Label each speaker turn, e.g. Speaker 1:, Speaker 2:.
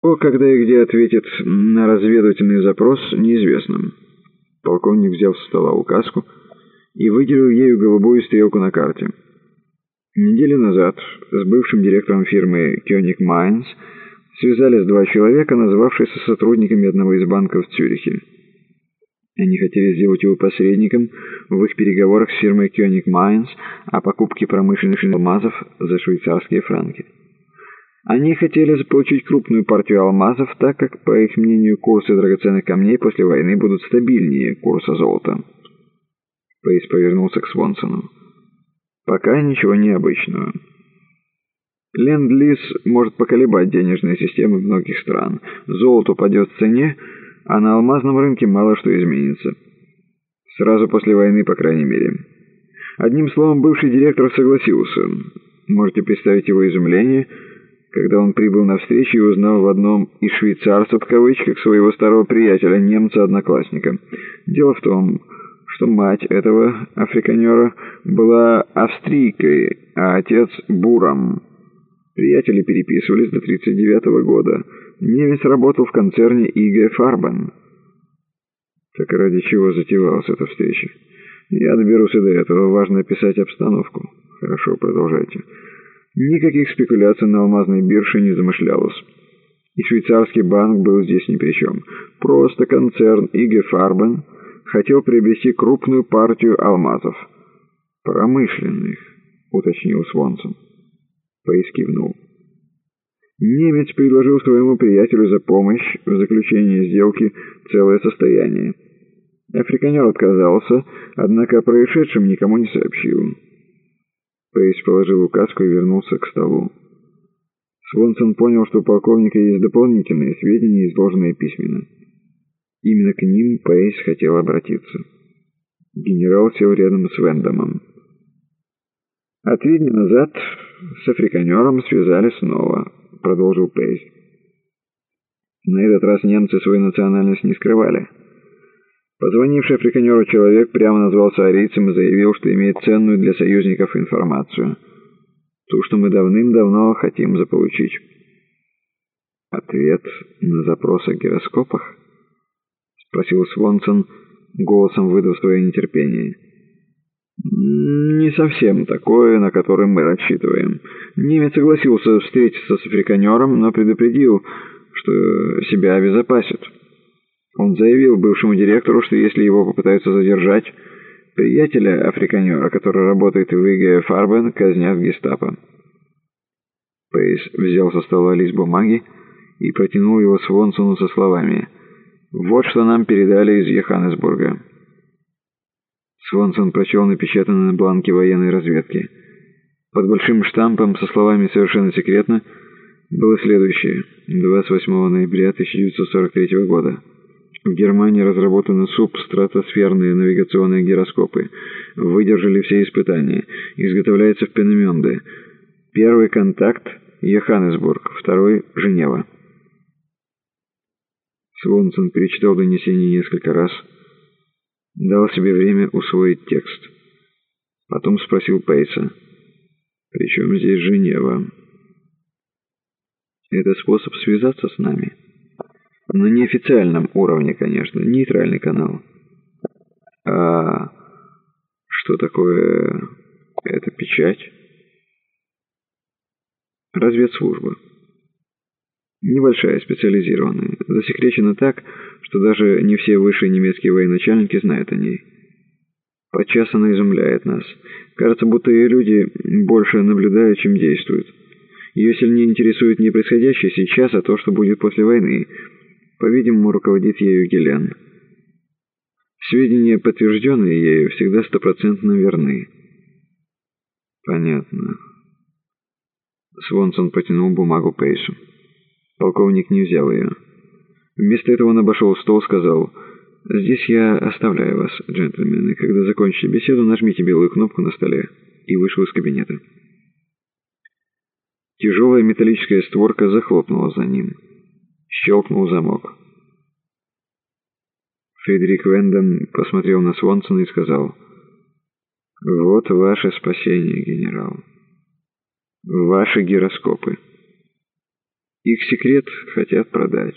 Speaker 1: Кто, когда и где ответит на разведывательный запрос, неизвестно. Полковник взял со стола указку и выделил ею голубую стрелку на карте. Неделю назад с бывшим директором фирмы «Кёник Майнс» связались два человека, называвшиеся сотрудниками одного из банков в Цюрихе. Они хотели сделать его посредником в их переговорах с фирмой «Кёник Майнс» о покупке промышленных алмазов за швейцарские франки. Они хотели заполучить крупную партию алмазов, так как, по их мнению, курсы драгоценных камней после войны будут стабильнее курса золота. Пейс повернулся к Свонсону. «Пока ничего необычного. Ленд-лиз может поколебать денежные системы многих стран. Золото упадет в цене, а на алмазном рынке мало что изменится. Сразу после войны, по крайней мере. Одним словом, бывший директор согласился. Можете представить его изумление – когда он прибыл на встречу и узнал в одном из швейцарцев, в кавычках, своего старого приятеля, немца-одноклассника. Дело в том, что мать этого африканера была австрийкой, а отец — буром. Приятели переписывались до 39 -го года. Немец работал в концерне ИГ «Фарбен». Так ради чего затевалась эта встреча? Я доберусь и до этого. Важно описать обстановку. Хорошо, продолжайте. Никаких спекуляций на алмазной бирже не замышлялось. И швейцарский банк был здесь ни при чем. Просто концерн Иге Фарбен хотел приобрести крупную партию алмазов. «Промышленных», — уточнил Свонсон. Пейс кивнул. Немец предложил своему приятелю за помощь в заключении сделки целое состояние. Африканер отказался, однако о происшедшем никому не сообщил. Пейс положил указку и вернулся к столу. Свонсон понял, что у полковника есть дополнительные сведения, изложенные письменно. Именно к ним Пейс хотел обратиться. Генерал сел рядом с Вендомом. А три дня назад с африканером связали снова, продолжил Пейс. На этот раз немцы свою национальность не скрывали. Позвонивший африканеру человек прямо назвался арийцем и заявил, что имеет ценную для союзников информацию. Ту, что мы давным-давно хотим заполучить. «Ответ на запрос о гироскопах?» — спросил Свонсон, голосом выдав свое нетерпение. «Не совсем такое, на которое мы рассчитываем. Немец согласился встретиться с африканером, но предупредил, что себя обезопасит». Он заявил бывшему директору, что если его попытаются задержать, приятеля африканера, который работает в ИГ Фарбен, казнят гестапо. Пейс взял со стола лист бумаги и протянул его Свонсону со словами «Вот что нам передали из Йоханнесбурга». Свонсон прочел напечатанное на бланке военной разведки. Под большим штампом со словами «Совершенно секретно» было следующее. 28 ноября 1943 года. В Германии разработаны субстратосферные навигационные гироскопы. Выдержали все испытания. Изготовляется в Пенеменде. Первый контакт – Йоханнесбург, второй – Женева. Свонсон перечитал донесение несколько раз. Дал себе время усвоить текст. Потом спросил Пейса. «Причем здесь Женева?» «Это способ связаться с нами?» На неофициальном уровне, конечно, нейтральный канал. А что такое эта печать? Разведслужба. Небольшая, специализированная. Засекречена так, что даже не все высшие немецкие военачальники знают о ней. Подчас она изумляет нас. Кажется, будто ее люди больше наблюдают, чем действуют. Ее сильнее интересует не происходящее сейчас, а то, что будет после войны – по-видимому, руководит ею Гелен. Сведения, подтвержденные ею, всегда стопроцентно верны. Понятно. Свонсон протянул бумагу Пейсу. Полковник не взял ее. Вместо этого он обошел стол, сказал, «Здесь я оставляю вас, джентльмены. Когда закончите беседу, нажмите белую кнопку на столе». И вышел из кабинета. Тяжелая металлическая створка захлопнула за ним. Щелкнул замок. Фредерик Венден посмотрел на Свонсона и сказал, «Вот ваше спасение, генерал. Ваши гироскопы». Их секрет хотят продать.